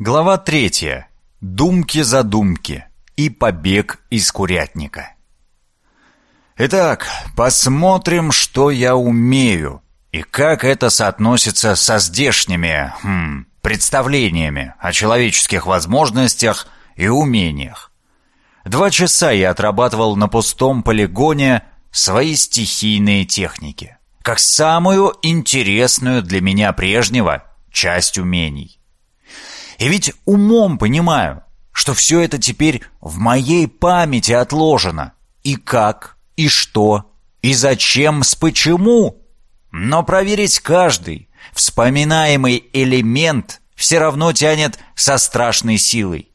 Глава третья. Думки-задумки и побег из курятника. Итак, посмотрим, что я умею и как это соотносится со здешними хм, представлениями о человеческих возможностях и умениях. Два часа я отрабатывал на пустом полигоне свои стихийные техники, как самую интересную для меня прежнего часть умений. И ведь умом понимаю, что все это теперь в моей памяти отложено. И как, и что, и зачем, с почему. Но проверить каждый вспоминаемый элемент все равно тянет со страшной силой.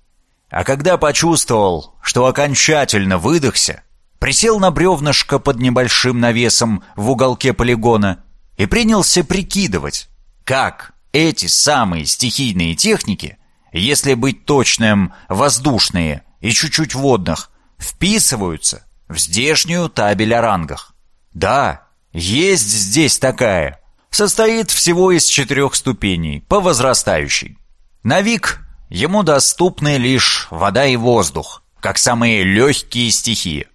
А когда почувствовал, что окончательно выдохся, присел на бревнышко под небольшим навесом в уголке полигона и принялся прикидывать, как эти самые стихийные техники, если быть точным, воздушные и чуть-чуть водных, вписываются в здешнюю табель о рангах. Да, есть здесь такая. Состоит всего из четырех ступеней, по возрастающей. На Вик ему доступны лишь вода и воздух, как самые легкие стихии.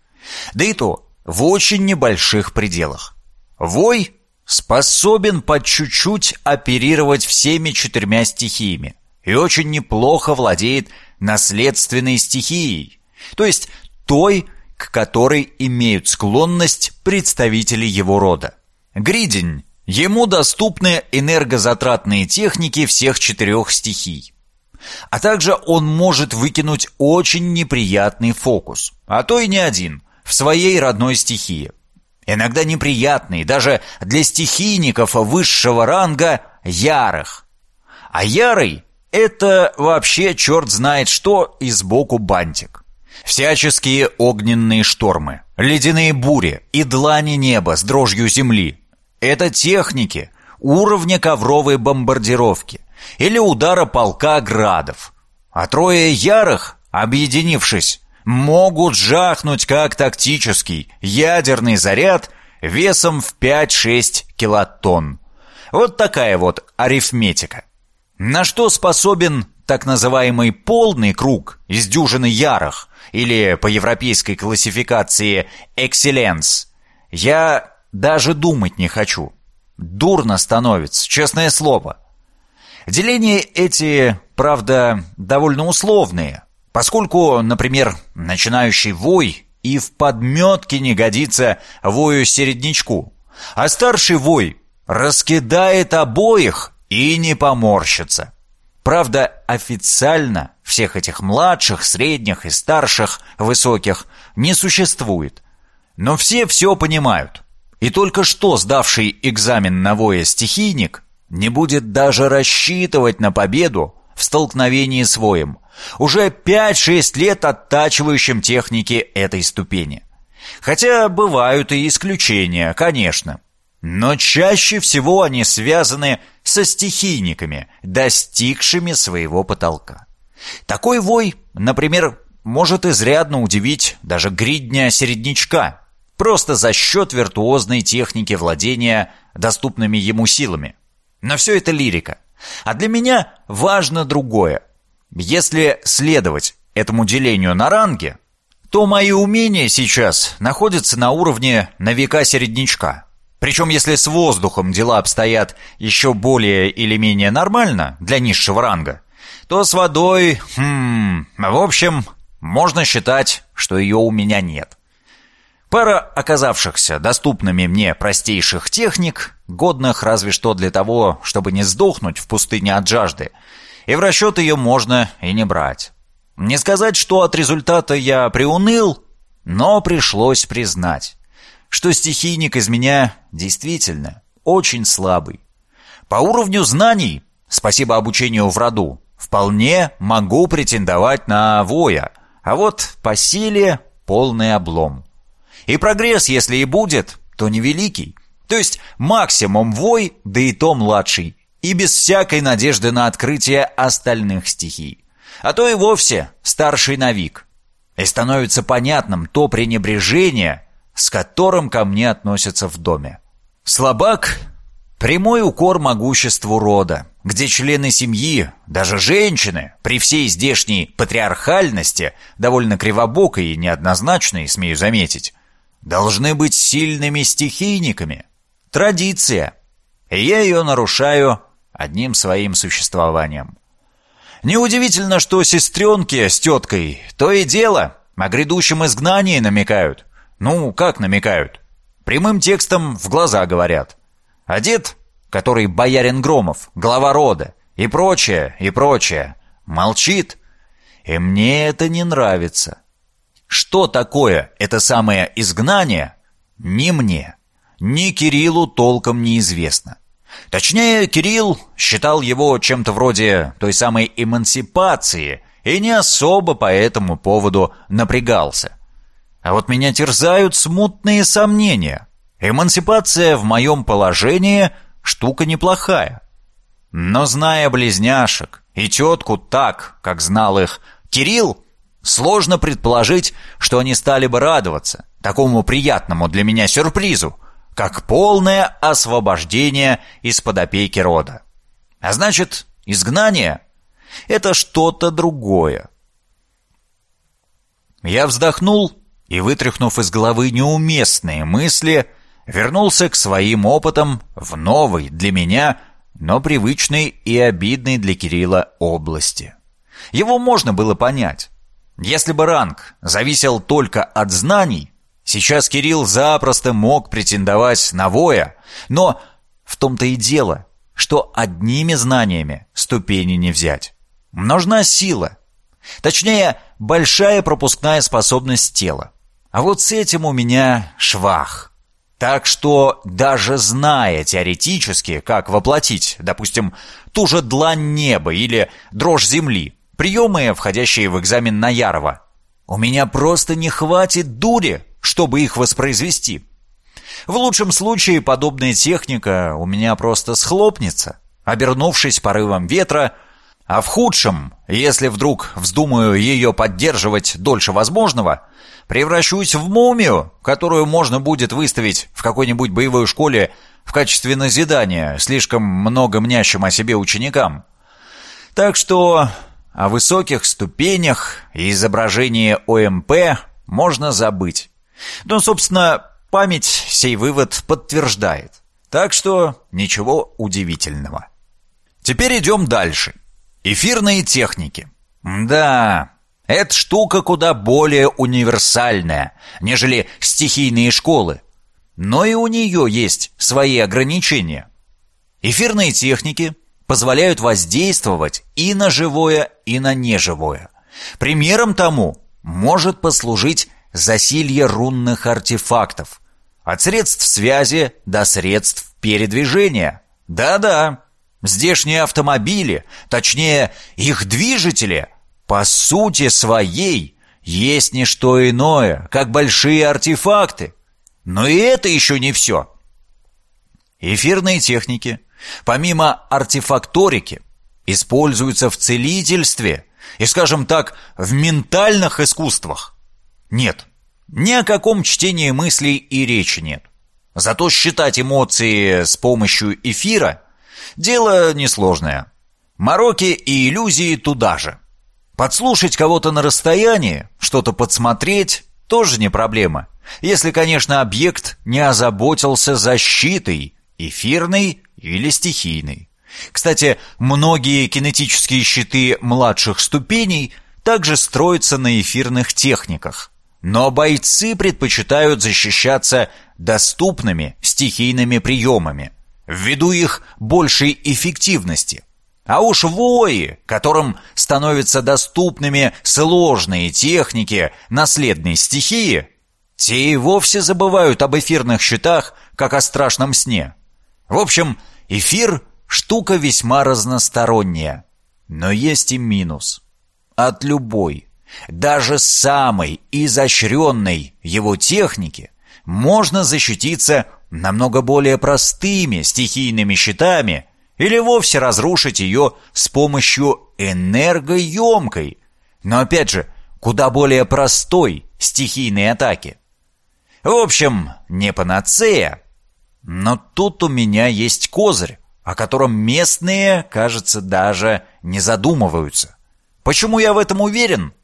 Да и то в очень небольших пределах. Вой способен по чуть-чуть оперировать всеми четырьмя стихиями и очень неплохо владеет наследственной стихией, то есть той, к которой имеют склонность представители его рода. Гридень. Ему доступны энергозатратные техники всех четырех стихий. А также он может выкинуть очень неприятный фокус, а то и не один, в своей родной стихии иногда неприятный даже для стихийников высшего ранга ярых. А ярый — это вообще черт знает что и сбоку бантик. Всяческие огненные штормы, ледяные бури и длани неба с дрожью земли — это техники уровня ковровой бомбардировки или удара полка градов. А трое ярых, объединившись, могут жахнуть как тактический ядерный заряд весом в 5-6 килотонн. Вот такая вот арифметика. На что способен так называемый полный круг из дюжины ярых, или по европейской классификации «экселленс», я даже думать не хочу. Дурно становится, честное слово. Деления эти, правда, довольно условные – Поскольку, например, начинающий вой и в подметке не годится вою середнячку, а старший вой раскидает обоих и не поморщится. Правда, официально всех этих младших, средних и старших, высоких не существует. Но все все понимают. И только что сдавший экзамен на воя стихийник не будет даже рассчитывать на победу в столкновении с воем – уже 5-6 лет оттачивающим техники этой ступени. Хотя бывают и исключения, конечно. Но чаще всего они связаны со стихийниками, достигшими своего потолка. Такой вой, например, может изрядно удивить даже гридня-середнячка, просто за счет виртуозной техники владения доступными ему силами. Но все это лирика. А для меня важно другое. Если следовать этому делению на ранге, то мои умения сейчас находятся на уровне новика-середнячка. Причем если с воздухом дела обстоят еще более или менее нормально для низшего ранга, то с водой, хм, в общем, можно считать, что ее у меня нет. Пара оказавшихся доступными мне простейших техник, годных разве что для того, чтобы не сдохнуть в пустыне от жажды, и в расчет ее можно и не брать. Не сказать, что от результата я приуныл, но пришлось признать, что стихийник из меня действительно очень слабый. По уровню знаний, спасибо обучению в роду, вполне могу претендовать на воя, а вот по силе полный облом. И прогресс, если и будет, то невеликий. То есть максимум вой, да и то младший и без всякой надежды на открытие остальных стихий. А то и вовсе старший навик. И становится понятным то пренебрежение, с которым ко мне относятся в доме. Слабак — прямой укор могуществу рода, где члены семьи, даже женщины, при всей здешней патриархальности, довольно кривобокой и неоднозначной, смею заметить, должны быть сильными стихийниками. Традиция. И я ее нарушаю одним своим существованием. Неудивительно, что сестренки с теткой то и дело о грядущем изгнании намекают. Ну, как намекают? Прямым текстом в глаза говорят. А дед, который боярин Громов, глава рода, и прочее, и прочее, молчит. И мне это не нравится. Что такое это самое изгнание, ни мне, ни Кириллу толком неизвестно. Точнее, Кирилл считал его чем-то вроде той самой эмансипации и не особо по этому поводу напрягался. А вот меня терзают смутные сомнения. Эмансипация в моем положении – штука неплохая. Но зная близняшек и тетку так, как знал их Кирилл, сложно предположить, что они стали бы радоваться такому приятному для меня сюрпризу – как полное освобождение из-под опеки рода. А значит, изгнание — это что-то другое. Я вздохнул и, вытряхнув из головы неуместные мысли, вернулся к своим опытам в новой для меня, но привычной и обидной для Кирилла области. Его можно было понять. Если бы ранг зависел только от знаний, Сейчас Кирилл запросто мог претендовать на воя, но в том-то и дело, что одними знаниями ступени не взять. Нужна сила. Точнее, большая пропускная способность тела. А вот с этим у меня швах. Так что даже зная теоретически, как воплотить, допустим, ту же длань неба или дрожь земли, приемы, входящие в экзамен на Ярова, у меня просто не хватит дури, чтобы их воспроизвести. В лучшем случае подобная техника у меня просто схлопнется, обернувшись порывом ветра, а в худшем, если вдруг вздумаю ее поддерживать дольше возможного, превращусь в мумию, которую можно будет выставить в какой-нибудь боевой школе в качестве назидания слишком много мнящим о себе ученикам. Так что о высоких ступенях и изображении ОМП можно забыть. Ну, собственно, память сей вывод подтверждает. Так что ничего удивительного. Теперь идем дальше. Эфирные техники. Да, эта штука куда более универсальная, нежели стихийные школы. Но и у нее есть свои ограничения. Эфирные техники позволяют воздействовать и на живое, и на неживое. Примером тому может послужить засилье рунных артефактов. От средств связи до средств передвижения. Да-да, здешние автомобили, точнее их движители, по сути своей, есть не что иное, как большие артефакты. Но и это еще не все. Эфирные техники, помимо артефакторики, используются в целительстве и, скажем так, в ментальных искусствах. Нет, ни о каком чтении мыслей и речи нет. Зато считать эмоции с помощью эфира – дело несложное. Мороки и иллюзии туда же. Подслушать кого-то на расстоянии, что-то подсмотреть – тоже не проблема. Если, конечно, объект не озаботился защитой, эфирной или стихийной. Кстати, многие кинетические щиты младших ступеней также строятся на эфирных техниках – но бойцы предпочитают защищаться доступными стихийными приемами, ввиду их большей эффективности. А уж вои, которым становятся доступными сложные техники наследной стихии, те и вовсе забывают об эфирных щитах, как о страшном сне. В общем, эфир – штука весьма разносторонняя. Но есть и минус. От любой даже самой изощренной его техники можно защититься намного более простыми стихийными щитами или вовсе разрушить ее с помощью энергоемкой, но опять же, куда более простой стихийной атаки. В общем, не панацея, но тут у меня есть козырь, о котором местные, кажется, даже не задумываются. Почему я в этом уверен?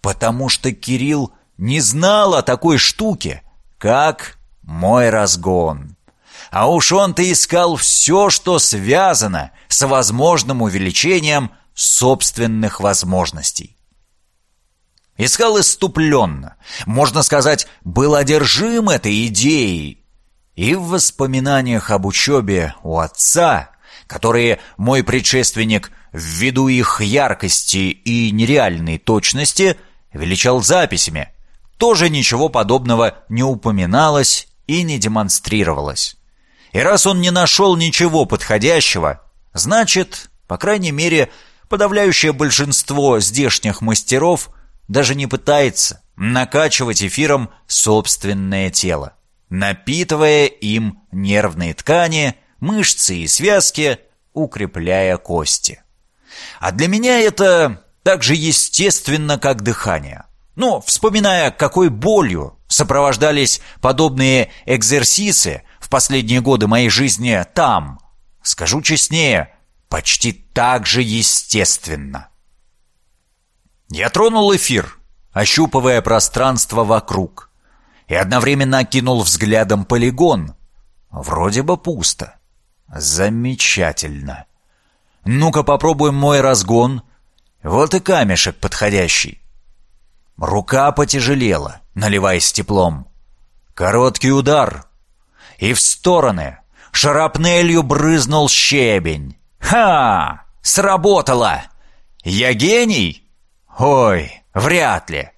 Потому что Кирилл не знал о такой штуке, как мой разгон. А уж он-то искал все, что связано с возможным увеличением собственных возможностей. Искал иступленно, можно сказать, был одержим этой идеей. И в воспоминаниях об учебе у отца, которые мой предшественник, ввиду их яркости и нереальной точности, величал записями, тоже ничего подобного не упоминалось и не демонстрировалось. И раз он не нашел ничего подходящего, значит, по крайней мере, подавляющее большинство здешних мастеров даже не пытается накачивать эфиром собственное тело, напитывая им нервные ткани, мышцы и связки, укрепляя кости. А для меня это так же естественно, как дыхание. Но, вспоминая, какой болью сопровождались подобные экзерсисы в последние годы моей жизни там, скажу честнее, почти так же естественно. Я тронул эфир, ощупывая пространство вокруг, и одновременно окинул взглядом полигон. Вроде бы пусто. Замечательно. Ну-ка попробуем мой разгон. Вот и камешек подходящий. Рука потяжелела, наливаясь теплом. Короткий удар. И в стороны шарапнелью брызнул щебень. Ха! Сработало! Я гений? Ой, вряд ли.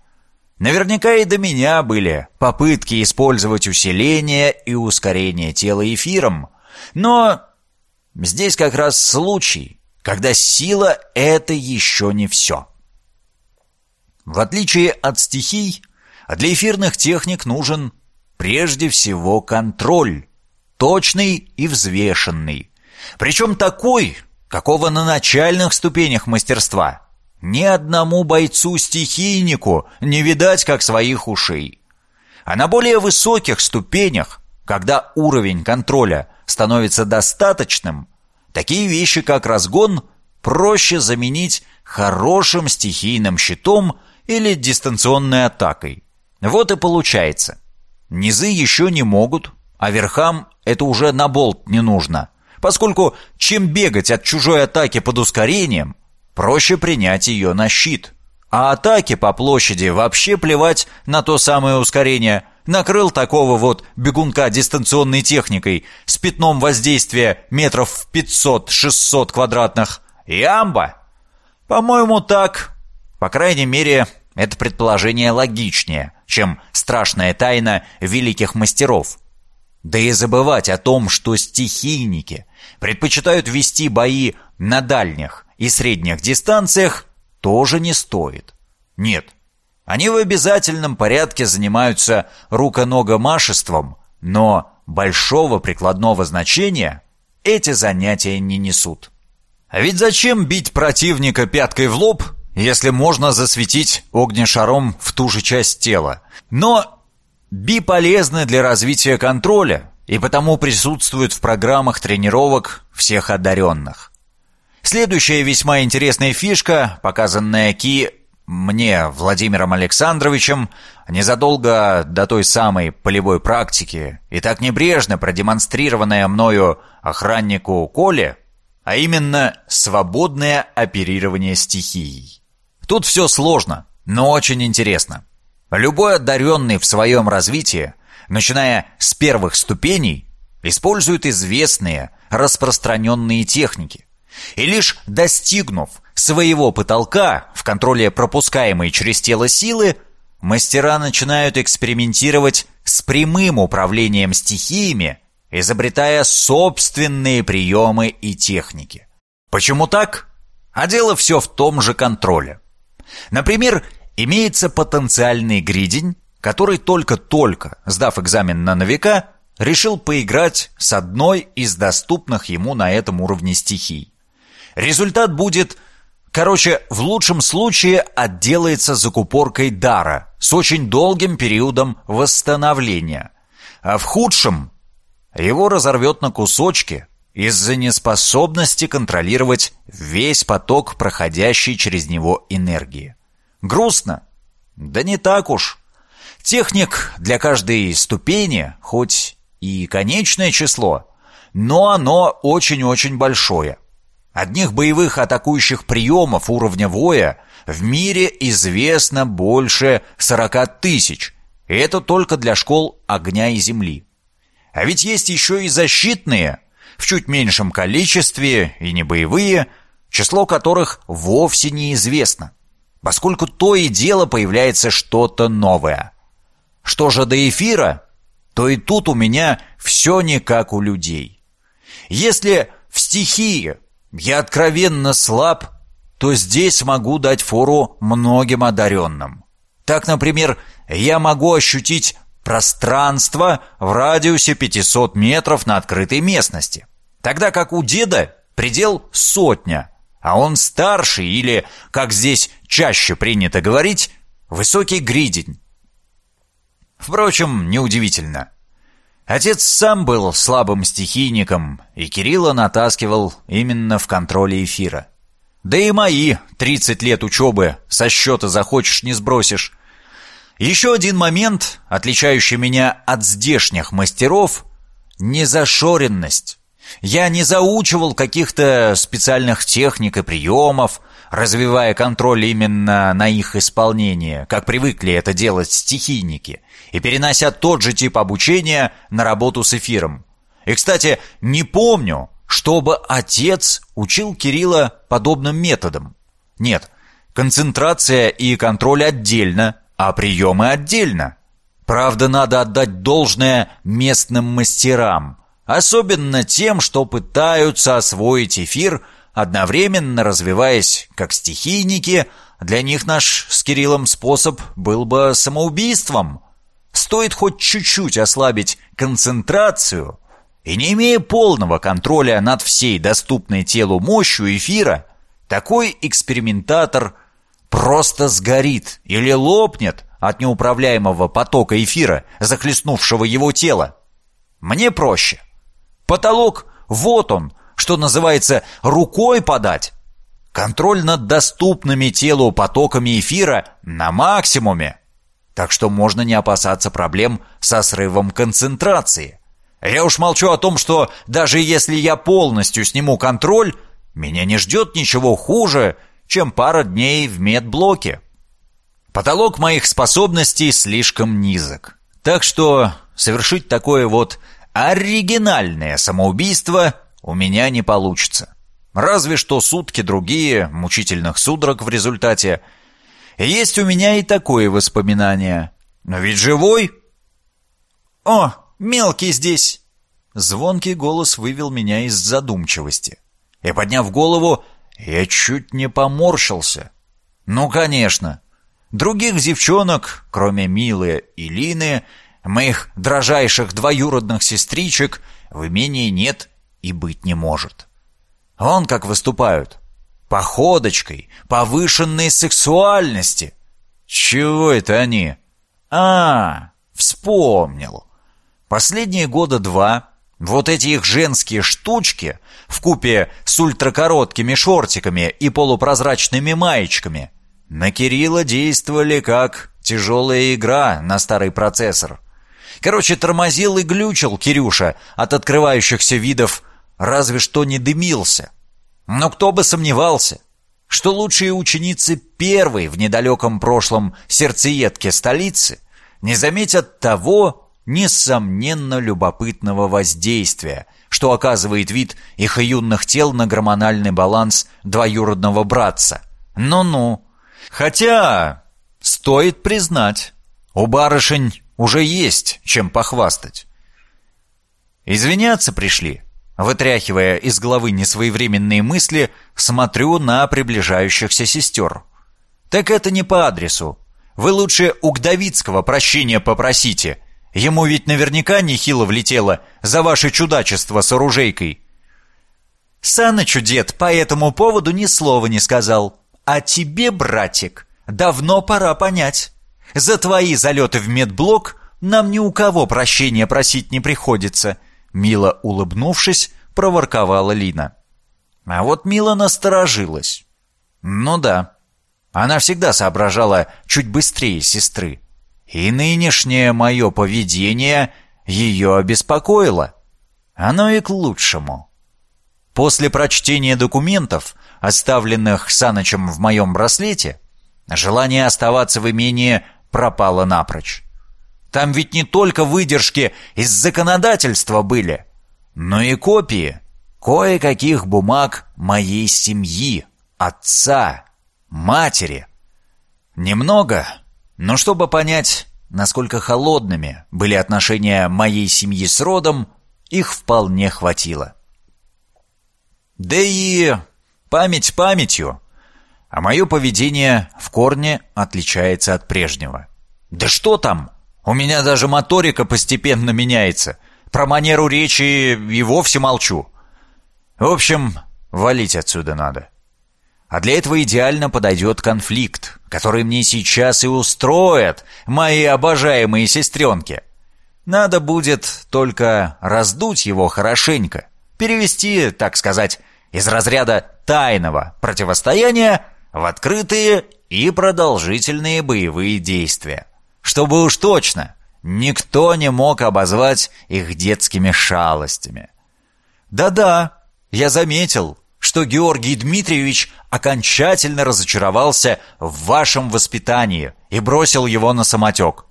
Наверняка и до меня были попытки использовать усиление и ускорение тела эфиром. Но здесь как раз случай, когда сила — это еще не все. В отличие от стихий, для эфирных техник нужен прежде всего контроль, точный и взвешенный. Причем такой, какого на начальных ступенях мастерства. Ни одному бойцу-стихийнику не видать как своих ушей. А на более высоких ступенях, когда уровень контроля становится достаточным, такие вещи, как разгон, проще заменить хорошим стихийным щитом или дистанционной атакой. Вот и получается. Низы еще не могут, а верхам это уже на болт не нужно, поскольку чем бегать от чужой атаки под ускорением, проще принять ее на щит. А атаки по площади вообще плевать на то самое ускорение. Накрыл такого вот бегунка дистанционной техникой с пятном воздействия метров в 500-600 квадратных. И амба! По-моему, так по крайней мере, это предположение логичнее, чем страшная тайна великих мастеров. Да и забывать о том, что стихийники предпочитают вести бои на дальних и средних дистанциях, тоже не стоит. Нет, они в обязательном порядке занимаются руконогомашеством, но большого прикладного значения эти занятия не несут. А ведь зачем бить противника пяткой в лоб, если можно засветить огнешаром в ту же часть тела. Но би полезны для развития контроля и потому присутствуют в программах тренировок всех одаренных. Следующая весьма интересная фишка, показанная Ки мне, Владимиром Александровичем, незадолго до той самой полевой практики и так небрежно продемонстрированная мною охраннику Коле, а именно свободное оперирование стихией. Тут все сложно, но очень интересно. Любой одаренный в своем развитии, начиная с первых ступеней, использует известные, распространенные техники. И лишь достигнув своего потолка в контроле пропускаемой через тело силы, мастера начинают экспериментировать с прямым управлением стихиями, изобретая собственные приемы и техники. Почему так? А дело все в том же контроле. Например, имеется потенциальный гридень, который только-только, сдав экзамен на новика, решил поиграть с одной из доступных ему на этом уровне стихий. Результат будет, короче, в лучшем случае отделается закупоркой дара с очень долгим периодом восстановления, а в худшем его разорвет на кусочки из-за неспособности контролировать весь поток проходящей через него энергии. Грустно? Да не так уж. Техник для каждой ступени, хоть и конечное число, но оно очень-очень большое. Одних боевых атакующих приемов уровня воя в мире известно больше 40 тысяч. И это только для школ огня и земли. А ведь есть еще и защитные, в чуть меньшем количестве и не боевые, число которых вовсе неизвестно, поскольку то и дело появляется что-то новое. Что же до эфира, то и тут у меня все не как у людей. Если в стихии я откровенно слаб, то здесь могу дать фору многим одаренным. Так, например, я могу ощутить пространство в радиусе 500 метров на открытой местности. Тогда как у деда предел сотня, а он старший или, как здесь чаще принято говорить, высокий гридень. Впрочем, неудивительно. Отец сам был слабым стихийником, и Кирилла натаскивал именно в контроле эфира. Да и мои 30 лет учебы со счета захочешь не сбросишь. Еще один момент, отличающий меня от здешних мастеров – незашоренность. Я не заучивал каких-то специальных техник и приемов, развивая контроль именно на их исполнение, как привыкли это делать стихийники, и перенося тот же тип обучения на работу с эфиром. И, кстати, не помню, чтобы отец учил Кирилла подобным методом. Нет, концентрация и контроль отдельно – а приемы отдельно. Правда, надо отдать должное местным мастерам, особенно тем, что пытаются освоить эфир, одновременно развиваясь как стихийники, для них наш с Кириллом способ был бы самоубийством. Стоит хоть чуть-чуть ослабить концентрацию, и не имея полного контроля над всей доступной телу мощью эфира, такой экспериментатор – просто сгорит или лопнет от неуправляемого потока эфира, захлестнувшего его тело. Мне проще. Потолок, вот он, что называется, рукой подать. Контроль над доступными телу потоками эфира на максимуме. Так что можно не опасаться проблем со срывом концентрации. Я уж молчу о том, что даже если я полностью сниму контроль, меня не ждет ничего хуже, чем пара дней в медблоке. Потолок моих способностей слишком низок. Так что совершить такое вот оригинальное самоубийство у меня не получится. Разве что сутки другие, мучительных судорог в результате. Есть у меня и такое воспоминание. Но ведь живой. О, мелкий здесь. Звонкий голос вывел меня из задумчивости. И, подняв голову, я чуть не поморщился. Ну, конечно. Других девчонок, кроме Милы и Лины, моих дрожайших двоюродных сестричек, в имении нет и быть не может. Вон как выступают. Походочкой, повышенной сексуальности. Чего это они? А, вспомнил. Последние года два вот эти их женские штучки в купе с ультракороткими шортиками и полупрозрачными маечками на Кирилла действовали как тяжелая игра на старый процессор. Короче, тормозил и глючил Кирюша от открывающихся видов, разве что не дымился. Но кто бы сомневался, что лучшие ученицы первой в недалеком прошлом сердцеедке столицы не заметят того, несомненно любопытного воздействия, что оказывает вид их юных тел на гормональный баланс двоюродного братца. Ну-ну. Хотя, стоит признать, у барышень уже есть чем похвастать. Извиняться пришли. Вытряхивая из головы несвоевременные мысли, смотрю на приближающихся сестер. Так это не по адресу. Вы лучше у Гдовицкого прощения попросите, Ему ведь наверняка нехило влетело за ваше чудачество с оружейкой. Санычу дед по этому поводу ни слова не сказал. А тебе, братик, давно пора понять. За твои залеты в медблок нам ни у кого прощения просить не приходится. Мило улыбнувшись, — проворковала Лина. А вот Мила насторожилась. Ну да, она всегда соображала чуть быстрее сестры. И нынешнее мое поведение ее обеспокоило. Оно и к лучшему. После прочтения документов, оставленных Санычем в моем браслете, желание оставаться в имении пропало напрочь. Там ведь не только выдержки из законодательства были, но и копии кое-каких бумаг моей семьи, отца, матери. Немного, но чтобы понять, насколько холодными были отношения моей семьи с родом, их вполне хватило. Да и память памятью, а мое поведение в корне отличается от прежнего. Да что там, у меня даже моторика постепенно меняется. Про манеру речи и вовсе молчу. В общем, валить отсюда надо. А для этого идеально подойдет конфликт, который мне сейчас и устроят мои обожаемые сестренки. Надо будет только раздуть его хорошенько, перевести, так сказать, из разряда тайного противостояния в открытые и продолжительные боевые действия. Чтобы уж точно никто не мог обозвать их детскими шалостями. Да-да, я заметил, что Георгий Дмитриевич окончательно разочаровался в вашем воспитании и бросил его на самотек.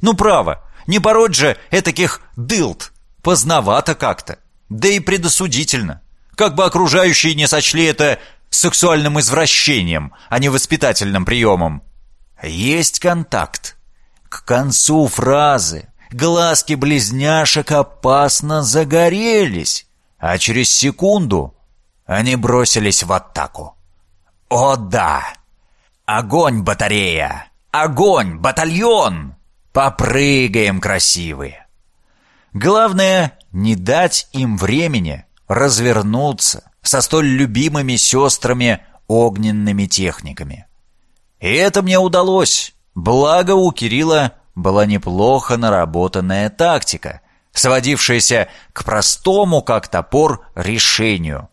Ну, право, не пороть же этаких дылд. Поздновато как-то. Да и предосудительно. Как бы окружающие не сочли это сексуальным извращением, а не воспитательным приемом. Есть контакт. К концу фразы глазки близняшек опасно загорелись, а через секунду они бросились в атаку. О да! Огонь, батарея! Огонь, батальон! Попрыгаем, красивые! Главное, не дать им времени развернуться со столь любимыми сестрами огненными техниками. И это мне удалось. Благо у Кирилла была неплохо наработанная тактика, сводившаяся к простому, как топор, решению.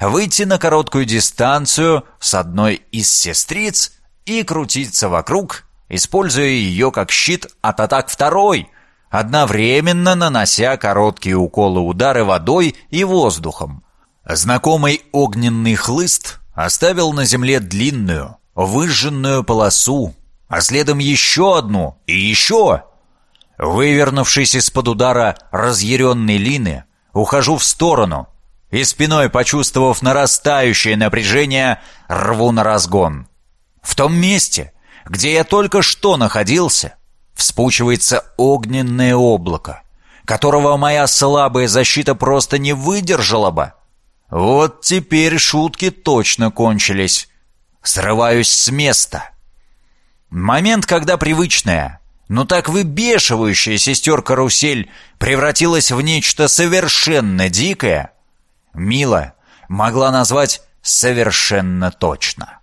Выйти на короткую дистанцию с одной из сестриц и крутиться вокруг, используя ее как щит от атак второй, одновременно нанося короткие уколы удары водой и воздухом. Знакомый огненный хлыст оставил на земле длинную, выжженную полосу, а следом еще одну и еще. Вывернувшись из-под удара разъяренной Лины, ухожу в сторону и спиной, почувствовав нарастающее напряжение, рву на разгон. В том месте, где я только что находился, вспучивается огненное облако, которого моя слабая защита просто не выдержала бы. Вот теперь шутки точно кончились. Срываюсь с места. Момент, когда привычная, но так выбешивающая сестер-карусель превратилась в нечто совершенно дикое, Мила могла назвать совершенно точно.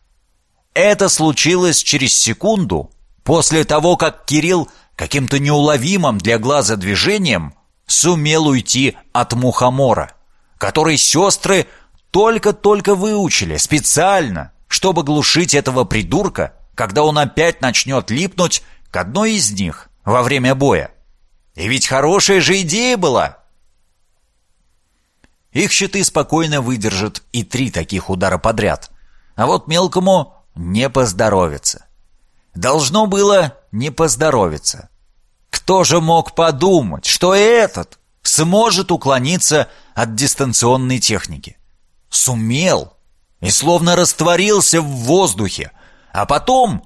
Это случилось через секунду после того, как Кирилл каким-то неуловимым для глаза движением сумел уйти от мухомора, который сестры только-только выучили специально, чтобы глушить этого придурка, когда он опять начнет липнуть к одной из них во время боя. И ведь хорошая же идея была. Их щиты спокойно выдержат и три таких удара подряд. А вот мелкому не поздоровится. Должно было не поздоровиться. Кто же мог подумать, что этот сможет уклониться от дистанционной техники? Сумел и словно растворился в воздухе, а потом...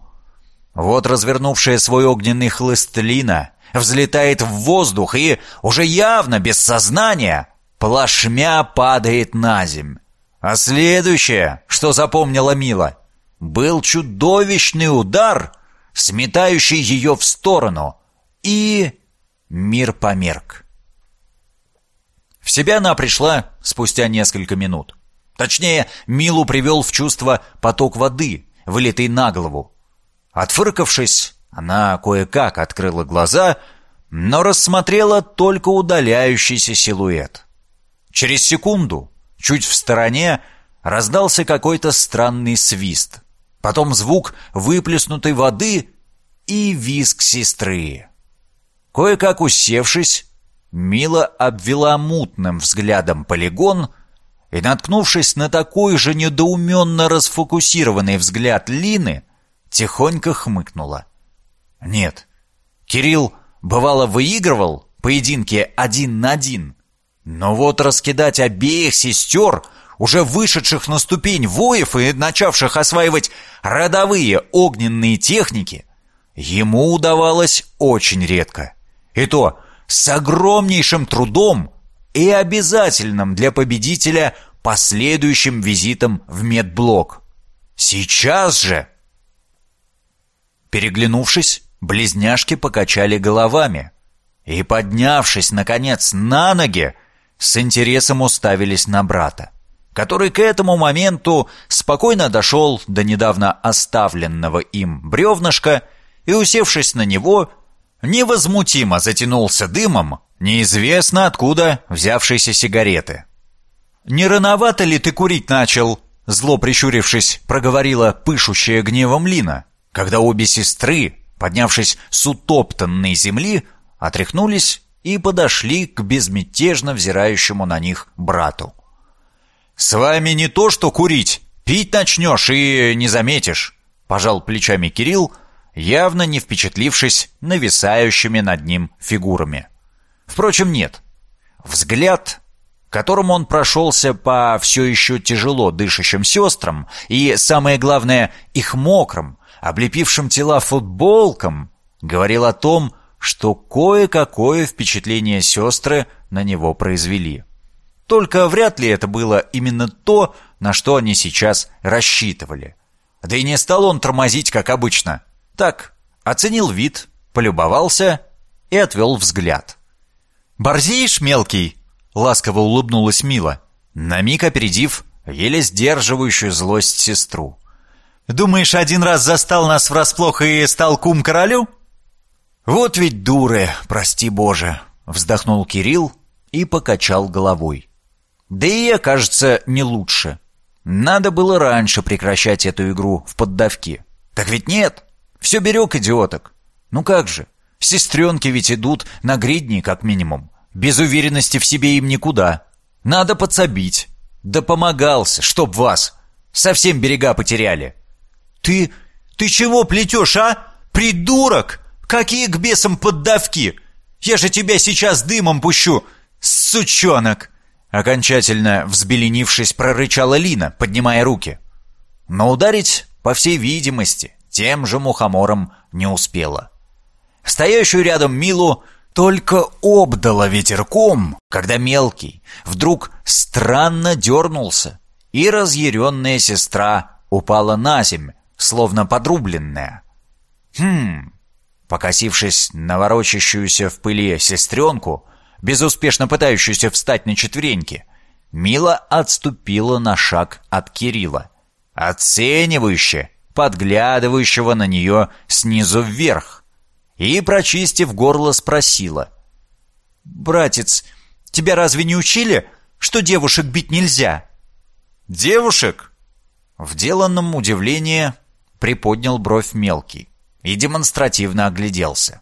Вот развернувшая свой огненный хлыст Лина взлетает в воздух и, уже явно без сознания, плашмя падает на земь. А следующее, что запомнила Мила, был чудовищный удар, сметающий ее в сторону, и мир померк. В себя она пришла спустя несколько минут. Точнее, Милу привел в чувство поток воды, вылитый на голову. Отфыркавшись, она кое-как открыла глаза, но рассмотрела только удаляющийся силуэт. Через секунду, чуть в стороне, раздался какой-то странный свист. Потом звук выплеснутой воды и визг сестры. Кое-как усевшись, Мила обвела мутным взглядом полигон и, наткнувшись на такой же недоуменно расфокусированный взгляд Лины, тихонько хмыкнула. Нет, Кирилл, бывало, выигрывал поединки один на один, но вот раскидать обеих сестер, уже вышедших на ступень воев и начавших осваивать родовые огненные техники, ему удавалось очень редко. И то с огромнейшим трудом и обязательным для победителя последующим визитом в медблок. Сейчас же... Переглянувшись, близняшки покачали головами и, поднявшись, наконец, на ноги, с интересом уставились на брата, который к этому моменту спокойно дошел до недавно оставленного им бревнышка и, усевшись на него, невозмутимо затянулся дымом неизвестно откуда взявшейся сигареты. «Не рановато ли ты курить начал?» Зло прищурившись, проговорила пышущая гневом Лина, когда обе сестры, поднявшись с утоптанной земли, отряхнулись и подошли к безмятежно взирающему на них брату. «С вами не то что курить, пить начнешь и не заметишь», — пожал плечами Кирилл, явно не впечатлившись нависающими над ним фигурами. Впрочем, нет. Взгляд, которым он прошелся по все еще тяжело дышащим сестрам и, самое главное, их мокрым, облепившим тела футболкам, говорил о том, что кое-какое впечатление сестры на него произвели. Только вряд ли это было именно то, на что они сейчас рассчитывали. Да и не стал он тормозить, как обычно. Так, оценил вид, полюбовался и отвел взгляд. «Борзеешь, мелкий?» — ласково улыбнулась Мила, на миг опередив еле сдерживающую злость сестру. «Думаешь, один раз застал нас врасплох и стал кум королю?» «Вот ведь дуры, прости боже!» — вздохнул Кирилл и покачал головой. «Да и я, кажется, не лучше. Надо было раньше прекращать эту игру в поддавки. Так ведь нет!» Все берег идиоток. Ну как же, сестренки ведь идут на гридни как минимум. Без уверенности в себе им никуда. Надо подсобить. Да помогался, чтоб вас. Совсем берега потеряли. Ты... ты чего плетешь, а? Придурок! Какие к бесам поддавки? Я же тебя сейчас дымом пущу, сучонок!» Окончательно взбеленившись, прорычала Лина, поднимая руки. Но ударить, по всей видимости, тем же мухомором не успела. Стоящую рядом Милу только обдала ветерком, когда мелкий вдруг странно дернулся, и разъяренная сестра упала на земь, словно подрубленная. Хм, покосившись на ворочащуюся в пыли сестренку, безуспешно пытающуюся встать на четвереньки, Мила отступила на шаг от Кирилла, оценивающе подглядывающего на нее снизу вверх, и, прочистив горло, спросила. «Братец, тебя разве не учили, что девушек бить нельзя?» «Девушек?» В деланном удивлении приподнял бровь мелкий и демонстративно огляделся.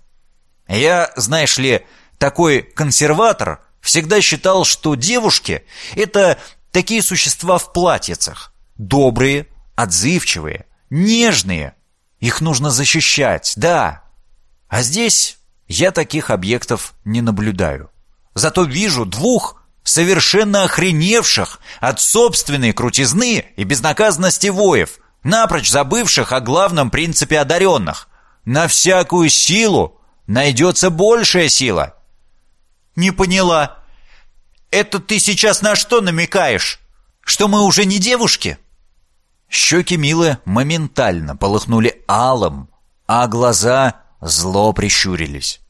«Я, знаешь ли, такой консерватор, всегда считал, что девушки — это такие существа в платьицах, добрые, отзывчивые, нежные. Их нужно защищать, да. А здесь я таких объектов не наблюдаю. Зато вижу двух совершенно охреневших от собственной крутизны и безнаказанности воев, напрочь забывших о главном принципе одаренных. На всякую силу найдется большая сила. Не поняла. Это ты сейчас на что намекаешь? Что мы уже не девушки? Щеки Милы моментально полыхнули алым, а глаза зло прищурились.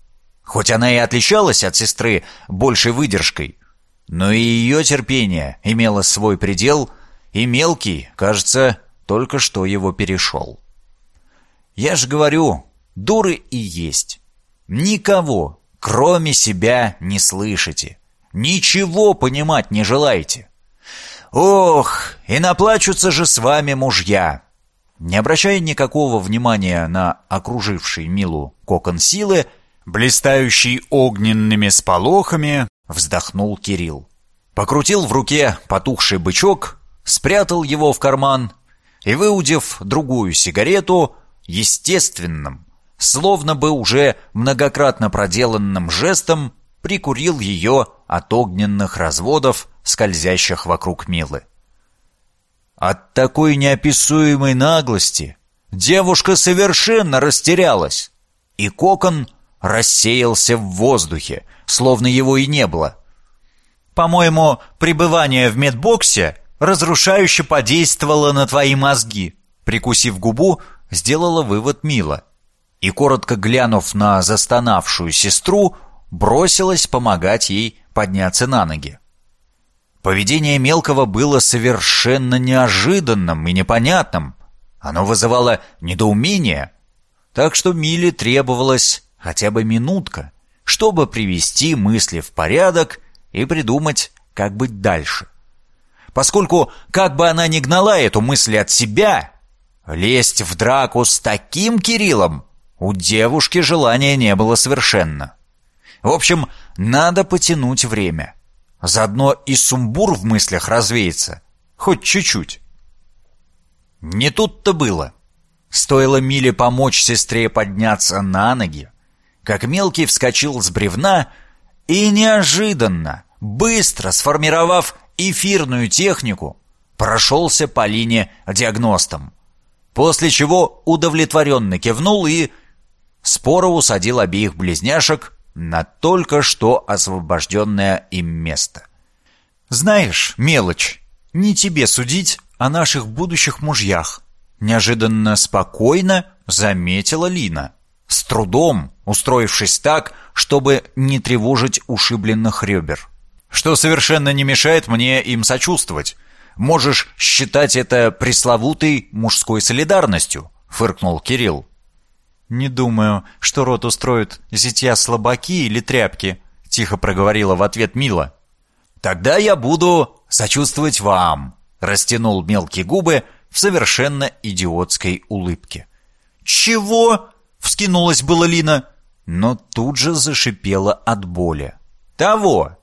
Хоть она и отличалась от сестры большей выдержкой, но и ее терпение имело свой предел, и мелкий, кажется, только что его перешел. Я же говорю, дуры и есть. Никого, кроме себя, не слышите. Ничего понимать не желаете. Ох, и наплачутся же с вами мужья. Не обращая никакого внимания на окруживший Милу кокон силы, блистающий огненными сполохами, вздохнул Кирилл. Покрутил в руке потухший бычок, спрятал его в карман и, выудив другую сигарету, естественным, словно бы уже многократно проделанным жестом, прикурил ее от огненных разводов, скользящих вокруг Милы. От такой неописуемой наглости девушка совершенно растерялась, и кокон рассеялся в воздухе, словно его и не было. «По-моему, пребывание в медбоксе разрушающе подействовало на твои мозги», прикусив губу, сделала вывод Мила. И, коротко глянув на застонавшую сестру, бросилась помогать ей подняться на ноги. Поведение Мелкого было совершенно неожиданным и непонятным. Оно вызывало недоумение. Так что Миле требовалась хотя бы минутка, чтобы привести мысли в порядок и придумать, как быть дальше. Поскольку, как бы она ни гнала эту мысль от себя, лезть в драку с таким Кириллом у девушки желания не было совершенно. В общем, надо потянуть время. Заодно и сумбур в мыслях развеется. Хоть чуть-чуть. Не тут-то было. Стоило Миле помочь сестре подняться на ноги, как мелкий вскочил с бревна и неожиданно, быстро сформировав эфирную технику, прошелся по линии диагностом. После чего удовлетворенно кивнул и споро усадил обеих близняшек на только что освобожденное им место. «Знаешь, мелочь, не тебе судить о наших будущих мужьях», неожиданно спокойно заметила Лина, с трудом устроившись так, чтобы не тревожить ушибленных ребер. «Что совершенно не мешает мне им сочувствовать. Можешь считать это пресловутой мужской солидарностью», — фыркнул Кирилл. «Не думаю, что рот устроит зятья слабаки или тряпки», — тихо проговорила в ответ Мила. «Тогда я буду сочувствовать вам», — растянул мелкие губы в совершенно идиотской улыбке. «Чего?» — вскинулась была Лина, но тут же зашипела от боли. «Того!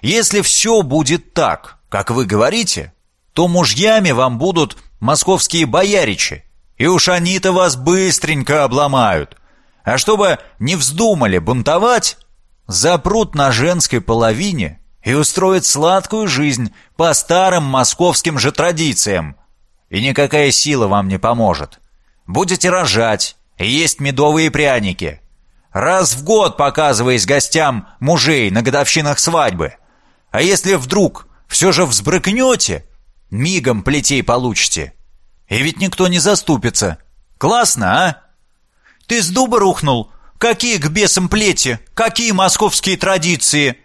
Если все будет так, как вы говорите, то мужьями вам будут московские бояричи, и уж они-то вас быстренько обломают. А чтобы не вздумали бунтовать, запрут на женской половине и устроят сладкую жизнь по старым московским же традициям. И никакая сила вам не поможет. Будете рожать и есть медовые пряники. Раз в год показываясь гостям мужей на годовщинах свадьбы. А если вдруг все же взбрыкнете, мигом плетей получите. И ведь никто не заступится. Классно, а? Ты с дуба рухнул? Какие к бесам плети? Какие московские традиции?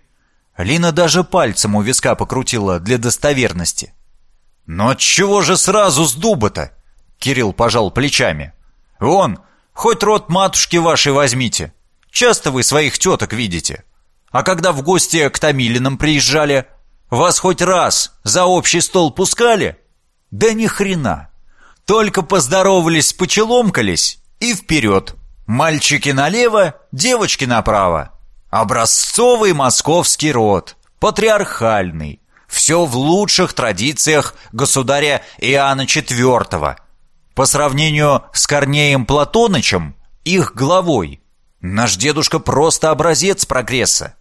Лина даже пальцем у виска покрутила для достоверности. Но чего же сразу с дуба-то? Кирилл пожал плечами. Вон, хоть рот матушки вашей возьмите. Часто вы своих теток видите. А когда в гости к Томилинам приезжали, вас хоть раз за общий стол пускали? Да ни хрена. Только поздоровались, почеломкались и вперед. Мальчики налево, девочки направо. Образцовый московский род, патриархальный. Все в лучших традициях государя Иоанна IV. По сравнению с Корнеем Платонычем, их главой, наш дедушка просто образец прогресса.